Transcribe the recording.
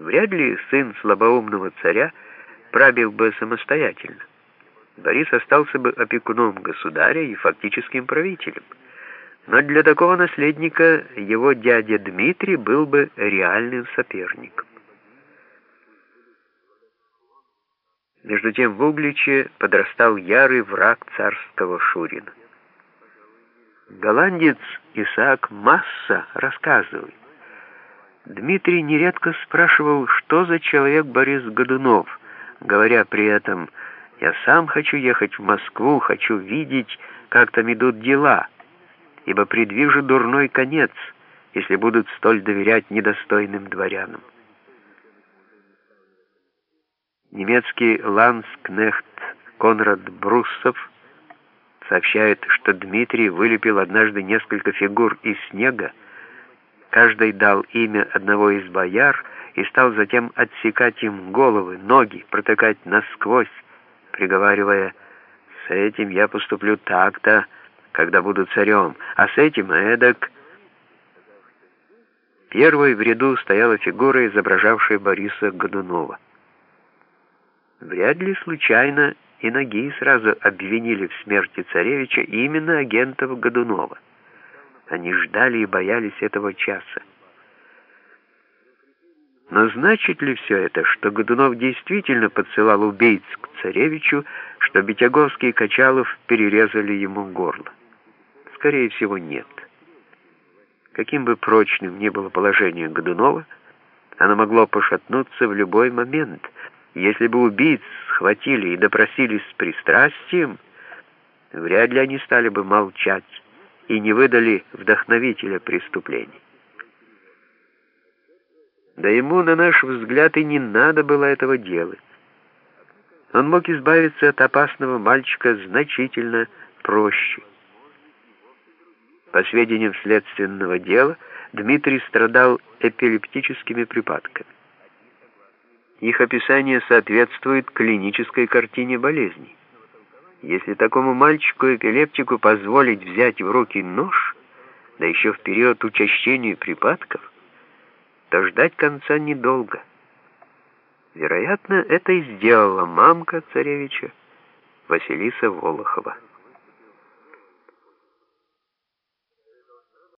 Вряд ли сын слабоумного царя правил бы самостоятельно. Борис остался бы опекуном государя и фактическим правителем. Но для такого наследника его дядя Дмитрий был бы реальным соперником. Между тем в Угличе подрастал ярый враг царского Шурина. Голландец Исаак Масса рассказывает, Дмитрий нередко спрашивал, что за человек Борис Годунов, говоря при этом «Я сам хочу ехать в Москву, хочу видеть, как там идут дела, ибо предвижу дурной конец, если будут столь доверять недостойным дворянам». Немецкий ланскнехт Конрад Бруссов сообщает, что Дмитрий вылепил однажды несколько фигур из снега, каждый дал имя одного из бояр и стал затем отсекать им головы, ноги, протыкать насквозь, приговаривая «С этим я поступлю так-то, когда буду царем, а с этим эдак...» Первой в ряду стояла фигура, изображавшая Бориса Годунова. Вряд ли случайно и ноги сразу обвинили в смерти царевича именно агентов Годунова. Они ждали и боялись этого часа. Но значит ли все это, что Годунов действительно подсылал убийц к царевичу, что Битяговский и Качалов перерезали ему горло? Скорее всего, нет. Каким бы прочным ни было положение Годунова, оно могло пошатнуться в любой момент — если бы убийц схватили и допросили с пристрастием, вряд ли они стали бы молчать и не выдали вдохновителя преступлений. Да ему, на наш взгляд, и не надо было этого делать. Он мог избавиться от опасного мальчика значительно проще. По сведениям следственного дела, Дмитрий страдал эпилептическими припадками. Их описание соответствует клинической картине болезни. Если такому мальчику-эпилептику позволить взять в руки нож, да еще в период учащения припадков, то ждать конца недолго. Вероятно, это и сделала мамка царевича Василиса Волохова.